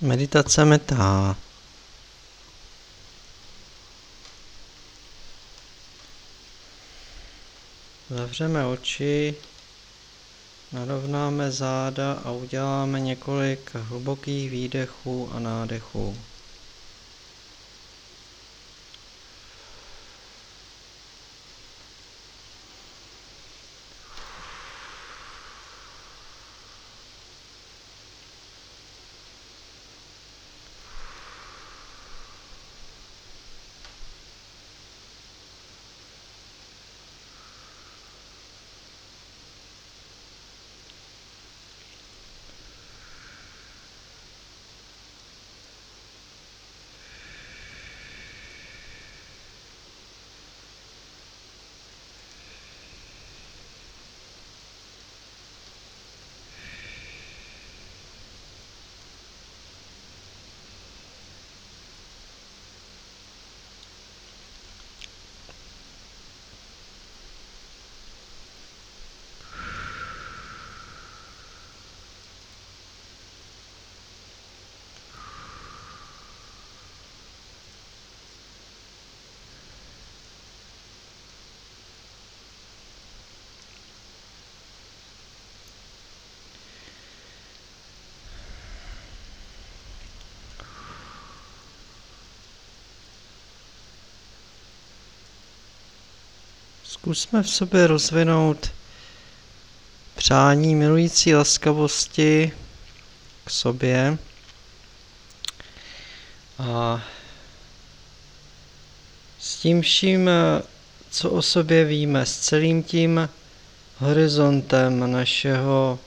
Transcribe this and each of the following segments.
Meditace meta. Zavřeme oči, narovnáme záda a uděláme několik hlubokých výdechů a nádechů. Zkusme v sobě rozvinout přání milující laskavosti k sobě. A s tím vším, co o sobě víme, s celým tím horizontem našeho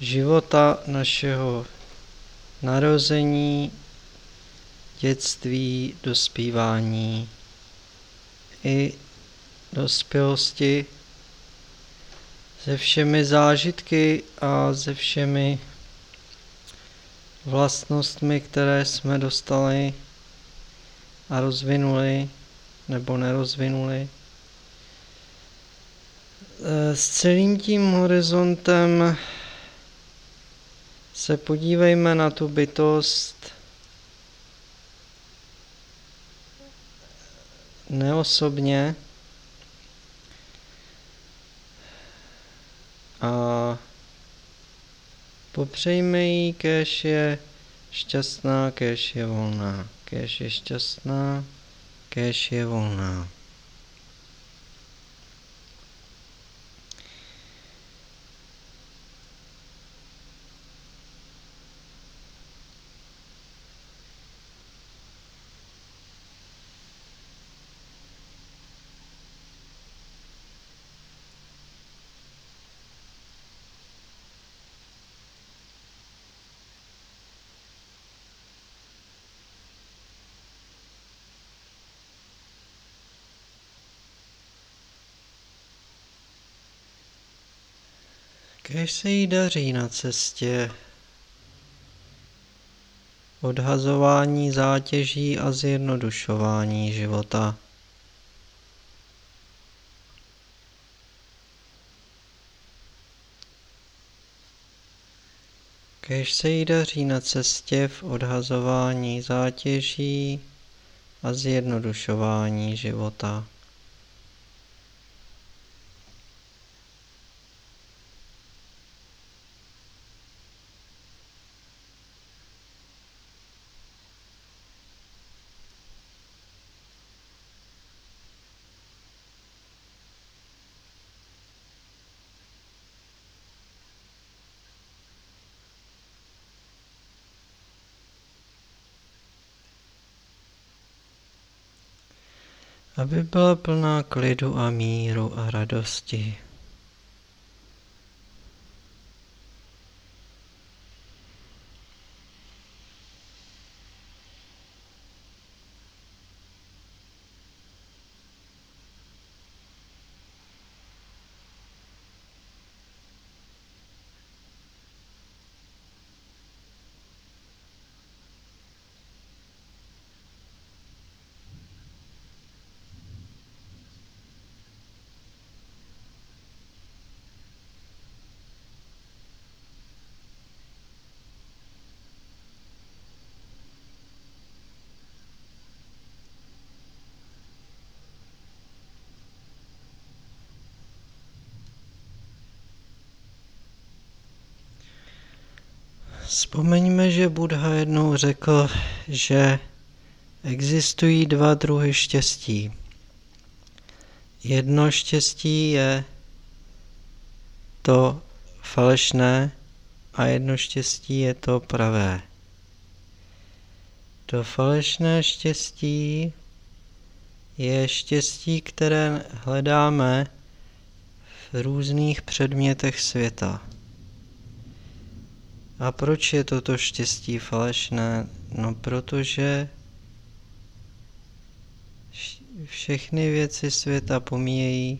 života, našeho narození, dětství, dospívání i dospělosti se všemi zážitky a se všemi vlastnostmi, které jsme dostali a rozvinuli nebo nerozvinuli. E, s celým tím horizontem se podívejme na tu bytost neosobně, a popřejme jí, kež je šťastná, kež je volná, kež je šťastná, kež je volná. Kež se jí daří na cestě odhazování zátěží a zjednodušování života. Kež se jí daří na cestě v odhazování zátěží a zjednodušování života. Aby byla plná klidu a míru a radosti. Vzpomeňme, že Buddha jednou řekl, že existují dva druhy štěstí. Jedno štěstí je to falešné a jedno štěstí je to pravé. To falešné štěstí je štěstí, které hledáme v různých předmětech světa. A proč je toto štěstí falešné? No protože všechny věci světa pomíjejí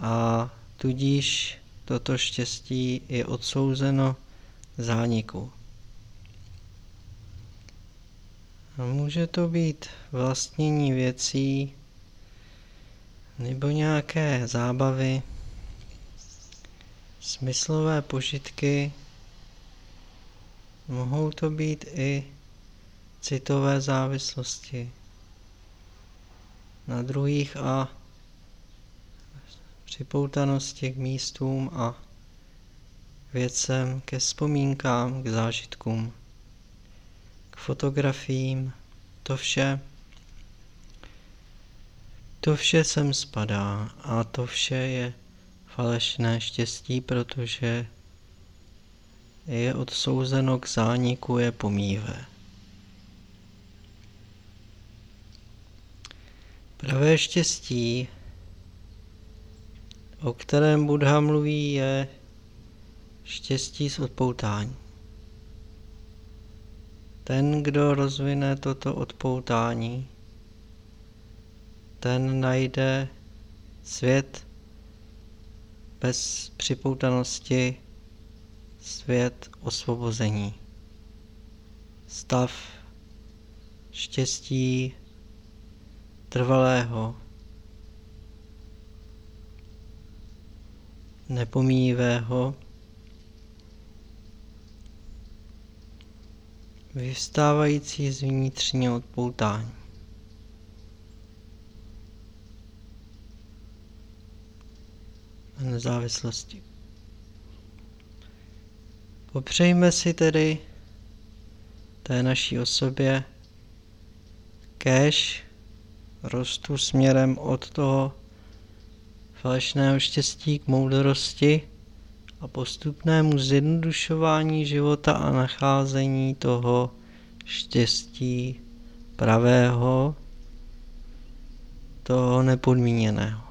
a tudíž toto štěstí je odsouzeno zániku. A může to být vlastnění věcí nebo nějaké zábavy, smyslové požitky, mohou to být i citové závislosti. Na druhých a připoutanosti k místům a věcem, ke vzpomínkám, k zážitkům, k fotografiím, to vše, to vše sem spadá a to vše je falešné štěstí, protože je odsouzeno k zániku, je pomíve. Pravé štěstí, o kterém Buddha mluví, je štěstí z odpoutání. Ten, kdo rozvine toto odpoutání, ten najde svět bez připoutanosti, svět osvobození, stav štěstí trvalého, nepomíjivého, vyvstávající z vnitřního odpoutání. nezávislosti. Popřejme si tedy té naší osobě kéž rostu směrem od toho falešného štěstí k moudrosti a postupnému zjednodušování života a nacházení toho štěstí pravého, toho nepodmíněného.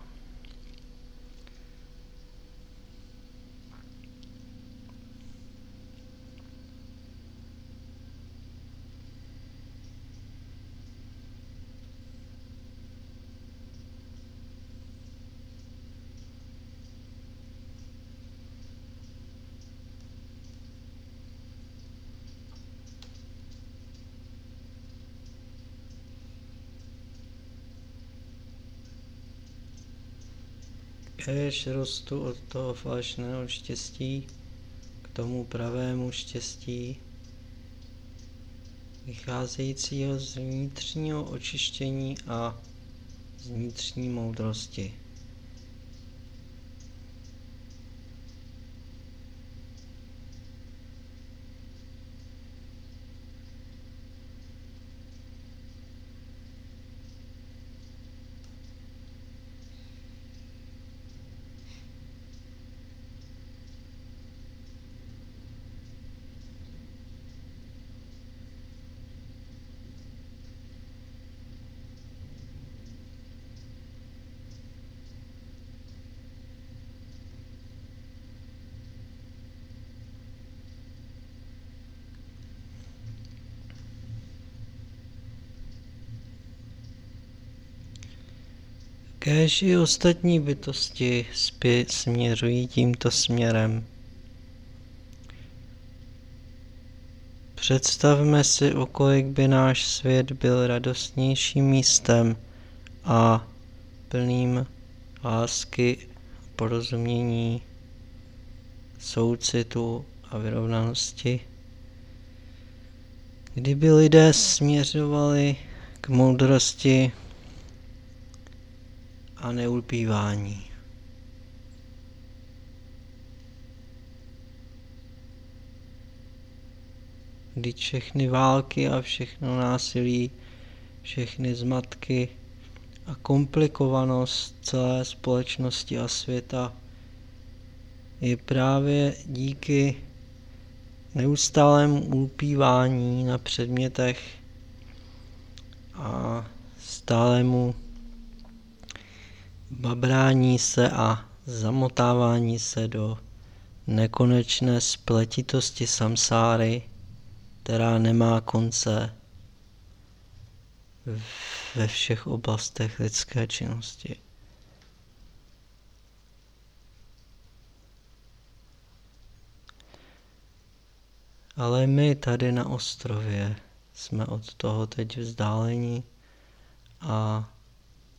Kež rostu od toho falešného štěstí k tomu pravému štěstí, vycházejícího z vnitřního očištění a z vnitřní moudrosti. Kéž i ostatní bytosti směřují tímto směrem. Představme si, o kolik by náš svět byl radostnějším místem a plným lásky, porozumění, soucitu a vyrovnanosti. Kdyby lidé směřovali k moudrosti, a neulpívání. kdy všechny války a všechno násilí, všechny zmatky a komplikovanost celé společnosti a světa je právě díky neustálému ulpívání na předmětech a stálému babrání se a zamotávání se do nekonečné spletitosti samsáry, která nemá konce ve všech oblastech lidské činnosti. Ale my tady na ostrově jsme od toho teď vzdálení a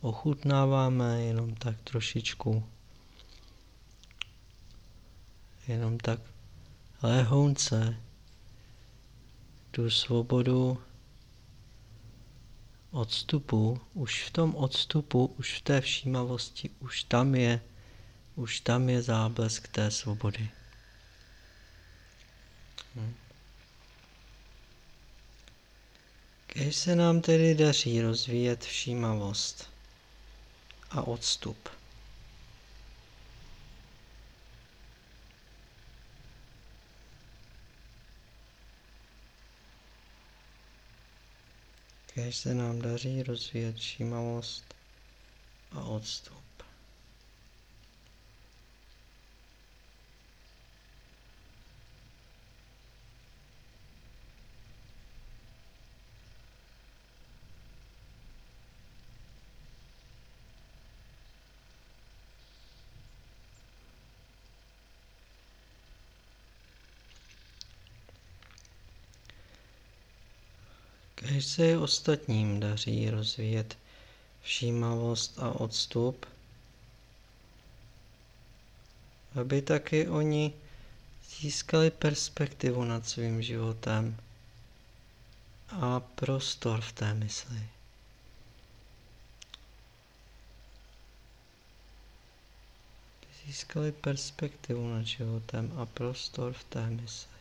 ochutnáváme jenom tak trošičku, jenom tak lehonce tu svobodu odstupu, už v tom odstupu, už v té všímavosti, už tam je, už tam je záblesk té svobody. Hm. Když se nám tedy daří rozvíjet všímavost a odstup, když se nám daří rozvíjet všímavost a odstup. Když se i ostatním daří rozvíjet všímavost a odstup, aby taky oni získali perspektivu nad svým životem a prostor v té mysli. Získali perspektivu nad životem a prostor v té mysli.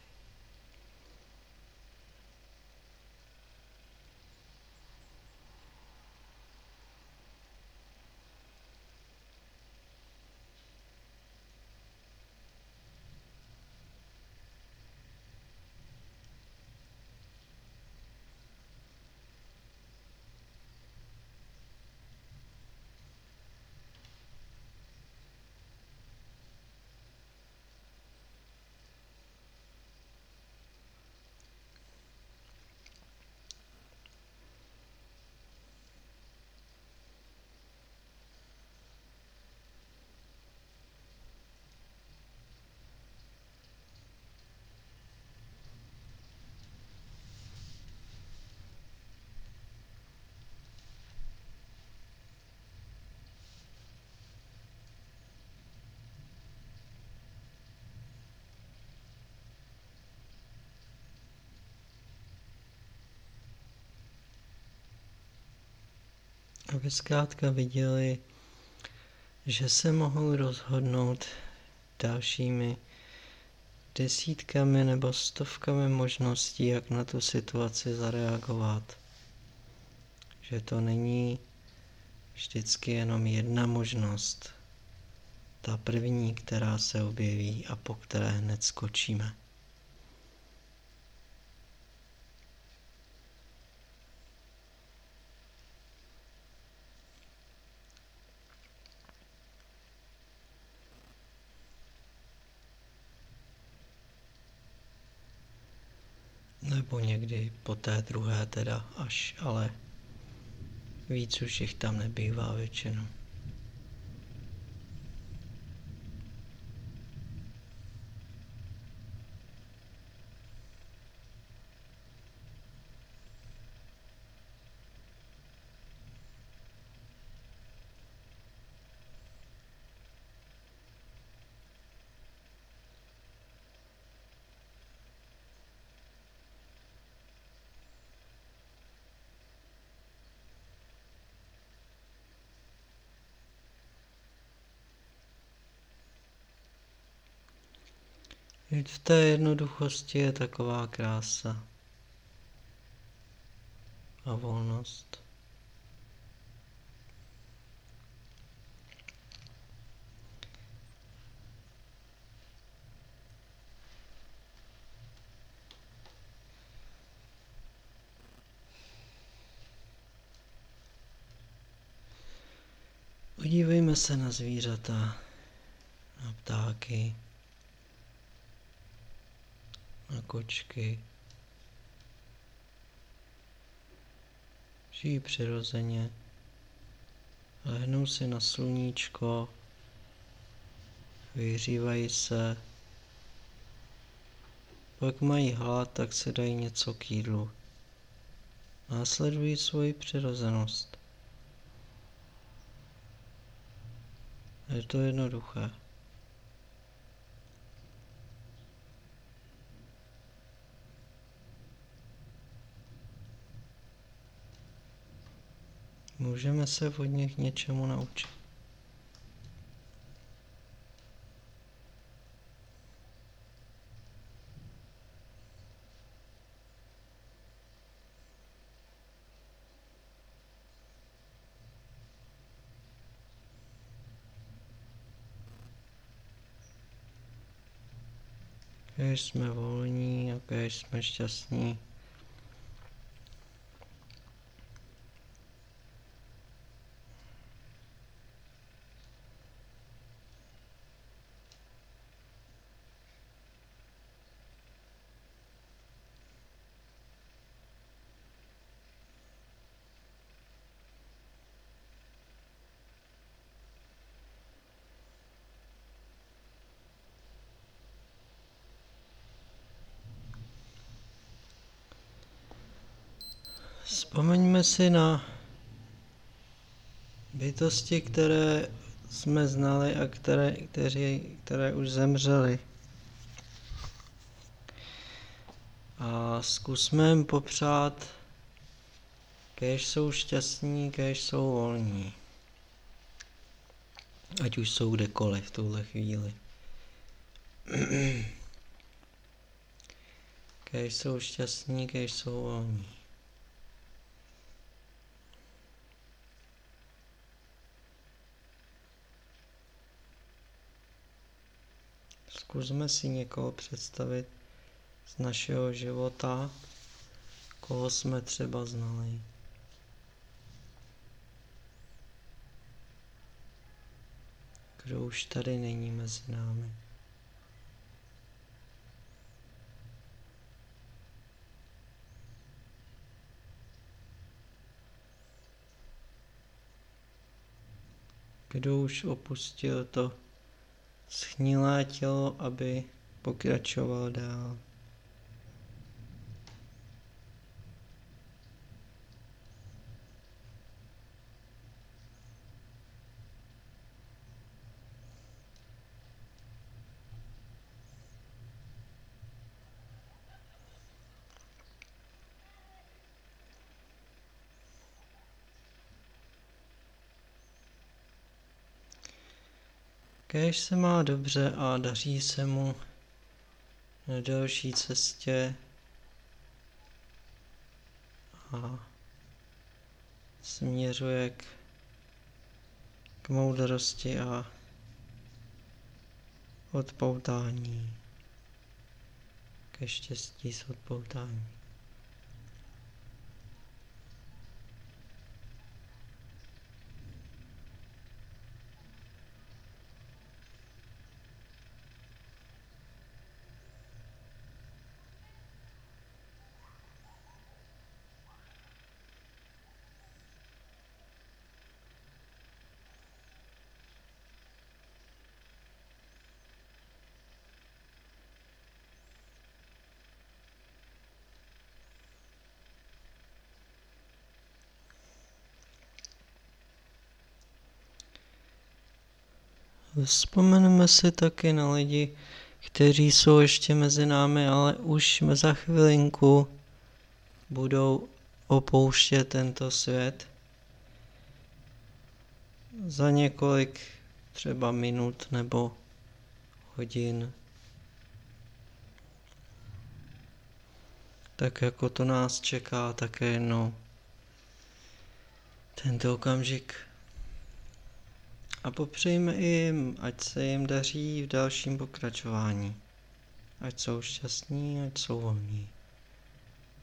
Aby zkrátka viděli, že se mohou rozhodnout dalšími desítkami nebo stovkami možností, jak na tu situaci zareagovat. Že to není vždycky jenom jedna možnost, ta první, která se objeví a po které hned skočíme. Nebo někdy po té druhé teda až, ale víc už jich tam nebývá většinou. V té jednoduchosti je taková krása. a volnost. Podívejme se na zvířata, na ptáky, na kočky. Žijí přirozeně, lehnou si na sluníčko, vyhřívají se, pak mají hlad, tak se dají něco k jídlu. Následují svoji přirozenost. Je to jednoduché. Můžeme se od nich něčemu naučit. Když jsme volní a když jsme šťastní, Vzpomeňme si na bytosti, které jsme znali a které, kteří, které už zemřeli. A zkusme jim popřát, kež jsou šťastní, kež jsou volní. Ať už jsou kdekoliv v tuhle chvíli. kež jsou šťastní, kež jsou volní. Zkusme si někoho představit z našeho života, koho jsme třeba znali. Kdo už tady není mezi námi. Kdo už opustil to schnilé tělo, aby pokračoval dál. Kéž se má dobře a daří se mu na další cestě a směřuje k, k moudrosti a odpoutání, ke štěstí s odpoutáním. Vzpomeneme si taky na lidi, kteří jsou ještě mezi námi, ale už za chvilinku budou opouštět tento svět. Za několik třeba minut nebo hodin. Tak jako to nás čeká také jednou tento okamžik. A popřejme jim, ať se jim daří v dalším pokračování. Ať jsou šťastní, ať jsou volní.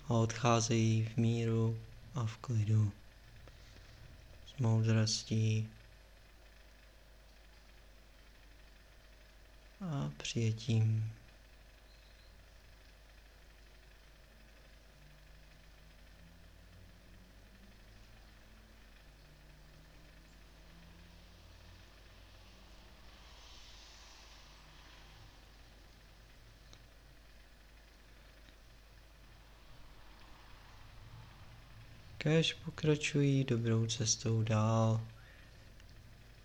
A odcházejí v míru a v klidu. S moudrostí a přijetím. Kéž pokračují dobrou cestou dál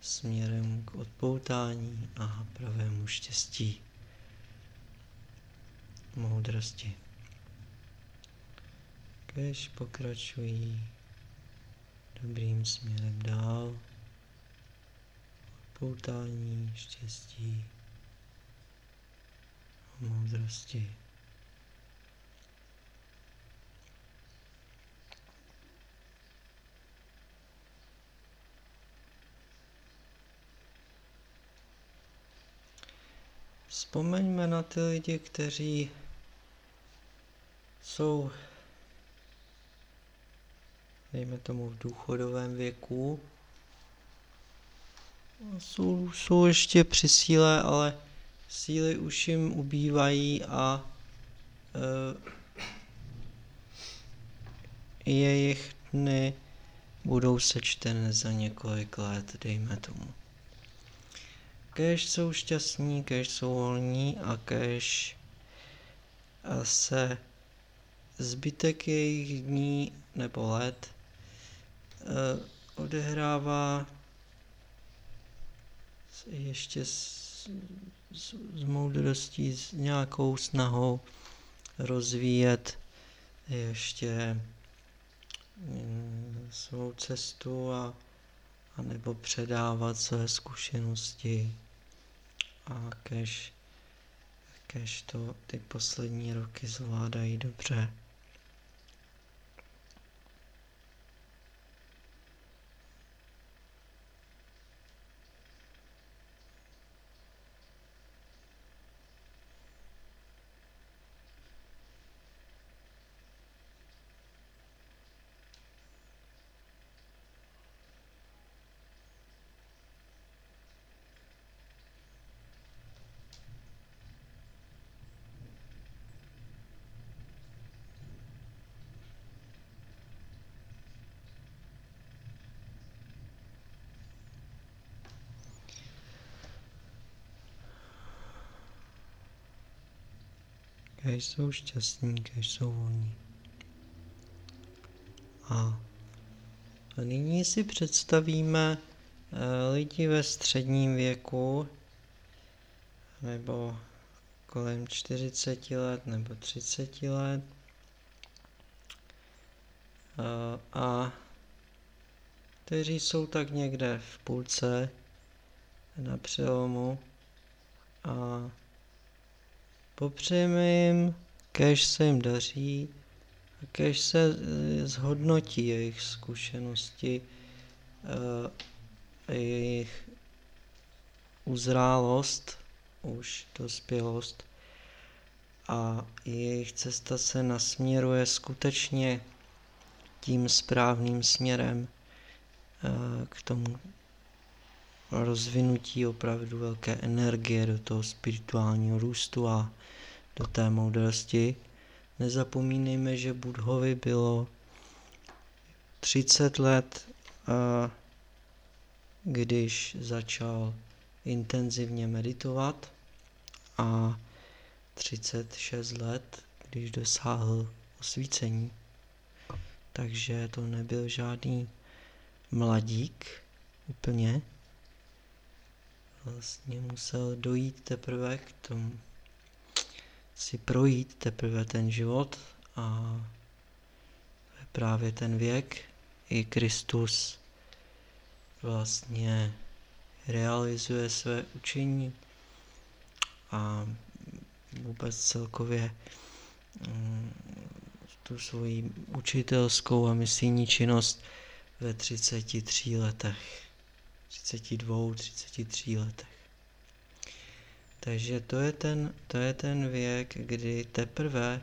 směrem k odpoutání a pravému štěstí, moudrosti. Kéž pokračují dobrým směrem dál, odpoutání, štěstí, moudrosti. Vzpomeňme na ty lidi, kteří jsou, dejme tomu, v důchodovém věku. Jsou, jsou ještě při síle, ale síly už jim ubývají a e, jejich dny budou sečtené za několik let, dejme tomu. Kež jsou šťastní, kež jsou volní a kež se zbytek jejich dní nebo let eh, odehrává ještě s, s, s moudrostí, s nějakou snahou rozvíjet ještě mm, svou cestu a, a nebo předávat své zkušenosti a kež, kež to ty poslední roky zvládají dobře. Kež jsou šťastní, kež jsou volní. A nyní si představíme eh, lidi ve středním věku, nebo kolem 40 let nebo 30 let. Eh, a kteří jsou tak někde v půlce na přelomu a Popřejeme jim, kež se jim daří a kež se eh, zhodnotí jejich zkušenosti, eh, jejich uzrálost, už dospělost a jejich cesta se nasměruje skutečně tím správným směrem eh, k tomu rozvinutí opravdu velké energie do toho spirituálního růstu a do té moudrosti. Nezapomínejme, že Budhovi bylo 30 let, když začal intenzivně meditovat a 36 let, když dosáhl osvícení. Takže to nebyl žádný mladík úplně. Vlastně musel dojít teprve k tomu si projít teprve ten život a právě ten věk i Kristus vlastně realizuje své učení a vůbec celkově mm, tu svoji učitelskou a misijní činnost ve 33 letech. 32, 33 letech. Takže to je ten, to je ten věk, kdy teprve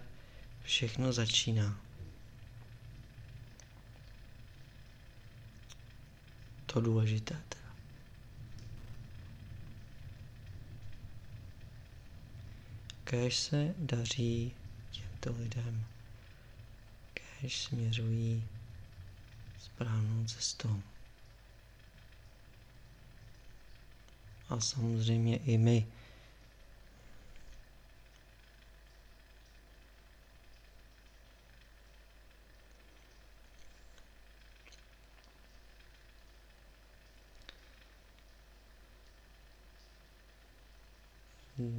všechno začíná. To důležité. Kéž se daří těmto lidem, kéž směřují správnou cestou. A samozřejmě i my.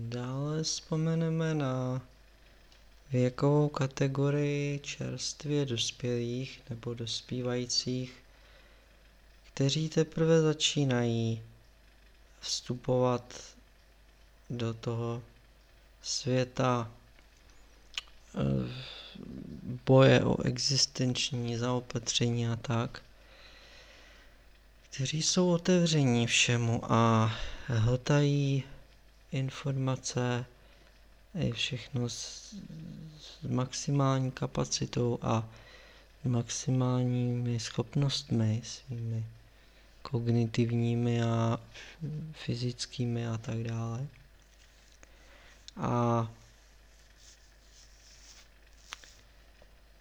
Dále vzpomeneme na věkovou kategorii čerstvě dospělých nebo dospívajících, kteří teprve začínají vstupovat do toho světa eh, boje o existenční zaopatření a tak, kteří jsou otevření všemu a hltají informace, i všechno s, s maximální kapacitou a maximálními schopnostmi svými kognitivními a fyzickými a tak dále. A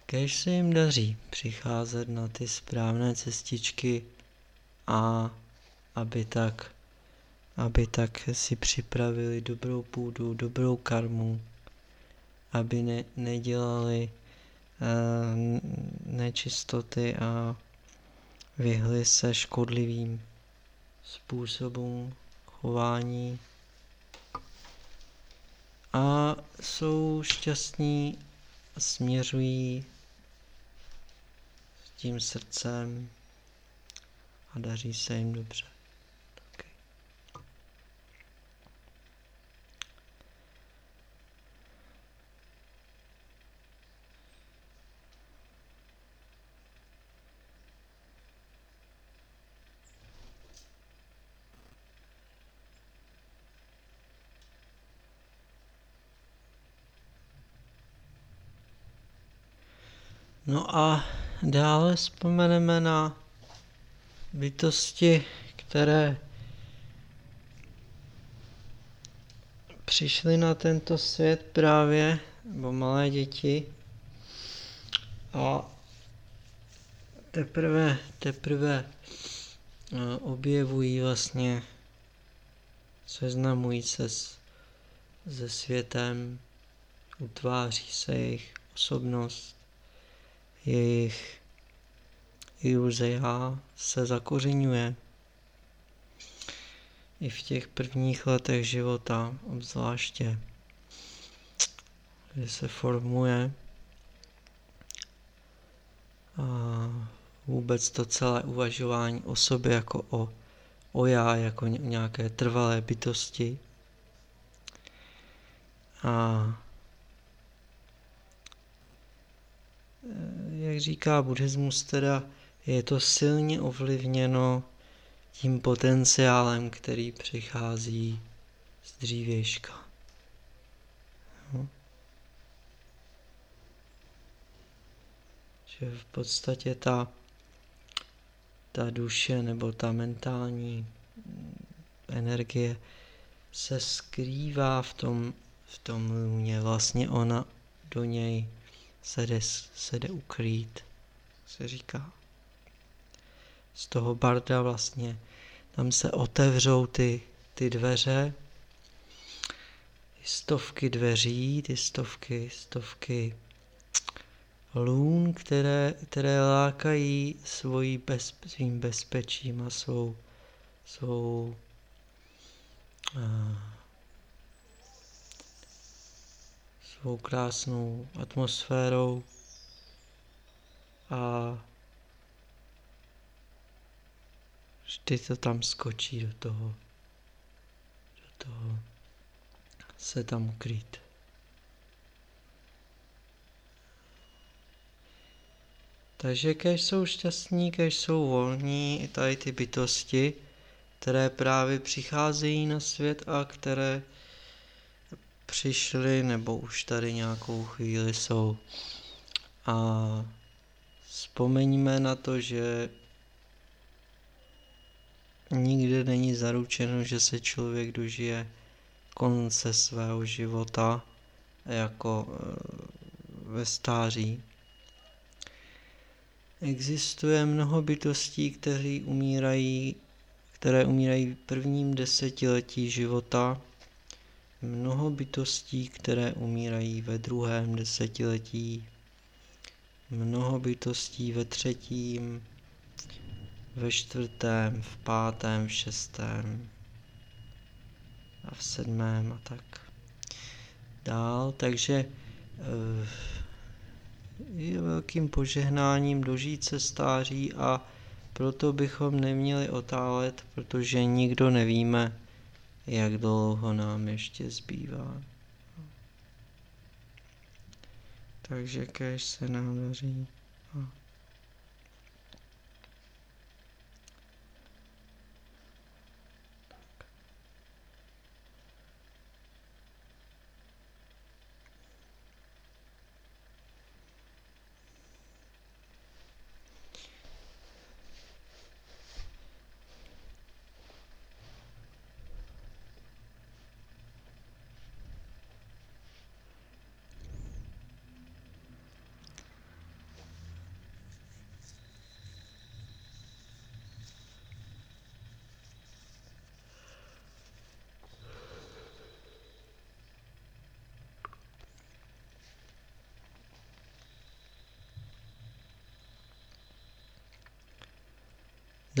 kež se jim daří přicházet na ty správné cestičky a aby tak aby tak si připravili dobrou půdu, dobrou karmu, aby ne, nedělali uh, nečistoty a vyhli se škodlivým způsobům chování a jsou šťastní a směřují s tím srdcem a daří se jim dobře. No a dále vzpomeneme na bytosti, které přišly na tento svět právě, nebo malé děti a teprve, teprve eh, objevují vlastně, seznamují se s, se světem, utváří se jejich osobnost, jejich já se zakořenuje. I v těch prvních letech života obzvláště, kdy se formuje a vůbec to celé uvažování o sobě jako o, o já, jako nějaké trvalé bytosti. A jak říká buddhismus, teda je to silně ovlivněno tím potenciálem, který přichází z dřívějška. No. Že v podstatě ta, ta duše nebo ta mentální energie se skrývá v tom, v tom lůně. Vlastně ona do něj se jde, se jde ukrýt, se říká. Z toho barda vlastně tam se otevřou ty, ty dveře, ty stovky dveří, ty stovky, stovky lůn, které, které lákají svojí bez, svým bezpečím a svou, svou uh, svou krásnou atmosférou a vždy to tam skočí do toho, do toho se tam ukrýt. Takže kež jsou šťastní, kež jsou volní, i tady ty bytosti, které právě přicházejí na svět a které přišly nebo už tady nějakou chvíli jsou. A vzpomeňme na to, že nikdy není zaručeno, že se člověk dožije konce svého života jako eh, ve stáří. Existuje mnoho bytostí, kteří umírají, které umírají v prvním desetiletí života, mnoho bytostí, které umírají ve druhém desetiletí, mnoho bytostí ve třetím, ve čtvrtém, v pátém, v šestém a v sedmém a tak dál, takže eh, je velkým požehnáním dožít se stáří a proto bychom neměli otálet, protože nikdo nevíme, jak dlouho nám ještě zbývá. Takže kež se nám daří.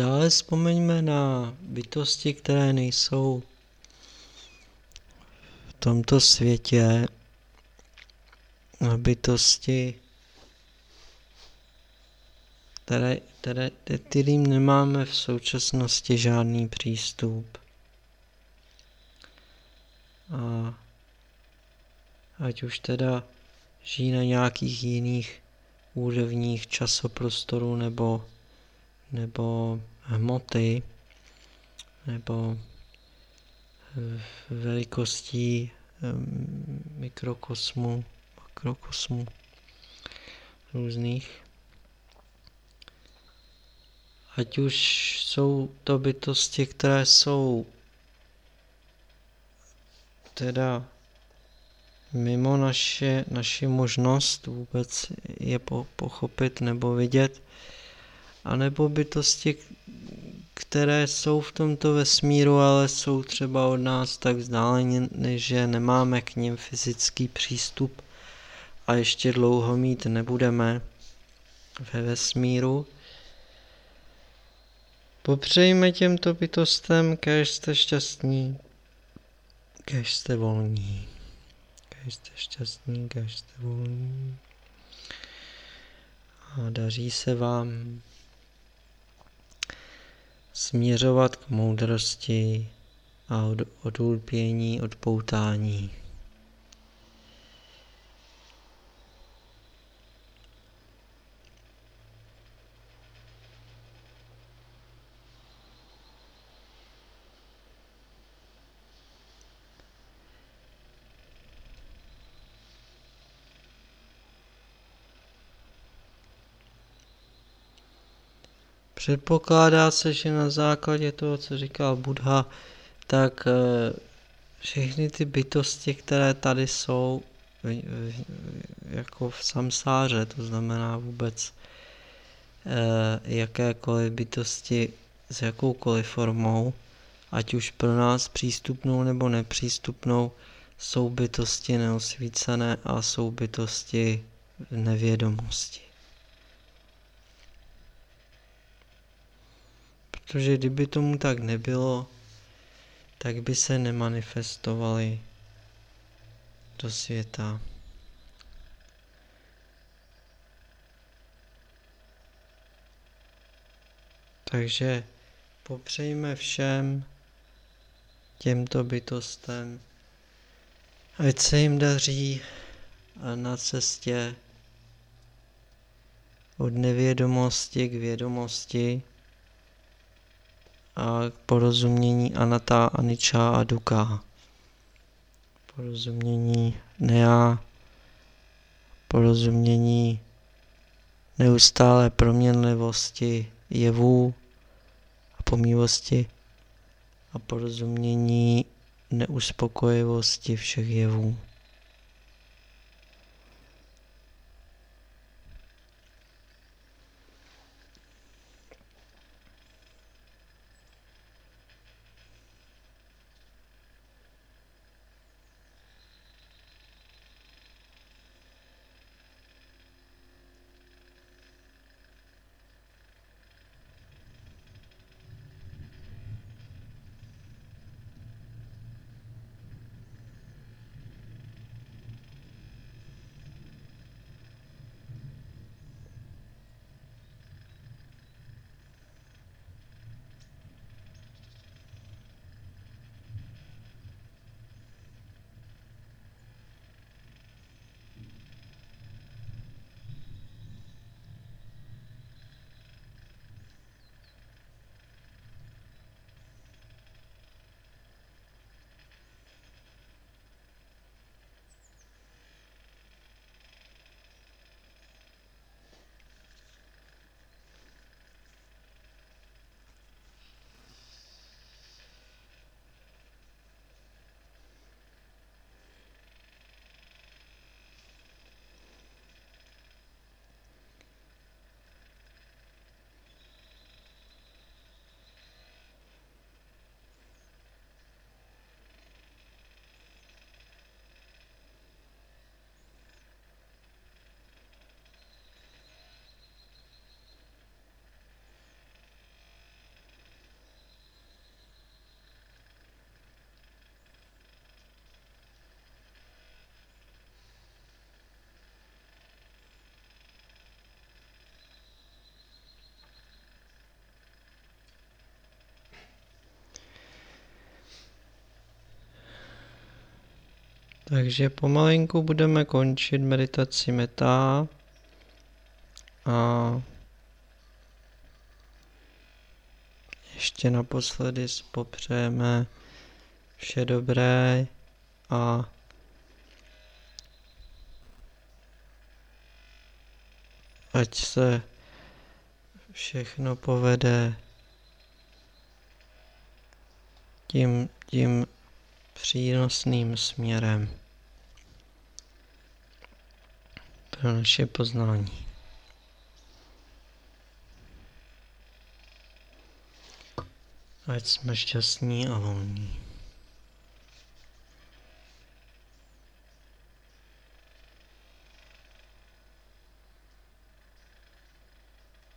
Dále vzpomeňme na bytosti, které nejsou v tomto světě, na bytosti, které, které, kterým nemáme v současnosti žádný přístup. A ať už teda žijí na nějakých jiných úrovních časoprostoru nebo nebo hmoty, nebo velikostí mikrokosmu, makrokosmu různých. Ať už jsou to bytosti, které jsou teda mimo naše, naši možnost vůbec je po, pochopit nebo vidět, anebo bytosti, které jsou v tomto vesmíru, ale jsou třeba od nás tak vzdáleně, že nemáme k ním fyzický přístup a ještě dlouho mít nebudeme ve vesmíru. Popřejme těmto bytostem, kež jste šťastní, kež jste volní, kež jste šťastní, kež jste volní. A daří se vám směřovat k moudrosti a od, odulpění, odpoutání. Předpokládá se, že na základě toho, co říkal Buddha, tak eh, všechny ty bytosti, které tady jsou, jako v samsáře, to znamená vůbec eh, jakékoliv bytosti s jakoukoliv formou, ať už pro nás přístupnou nebo nepřístupnou, jsou bytosti neosvícené a jsou bytosti nevědomosti. Protože kdyby tomu tak nebylo, tak by se nemanifestovali do světa. Takže popřejme všem těmto bytostem, ať se jim daří na cestě od nevědomosti k vědomosti k porozumění anata, aniča a duka. Porozumění nea, porozumění neustále proměnlivosti jevů a pomývosti a porozumění neuspokojivosti všech jevů. Takže pomalinku budeme končit meditaci meta a ještě naposledy popřejeme vše dobré a ať se všechno povede tím, tím přínosným směrem pro naše poznání. Ať jsme šťastní a volní.